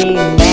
Amen.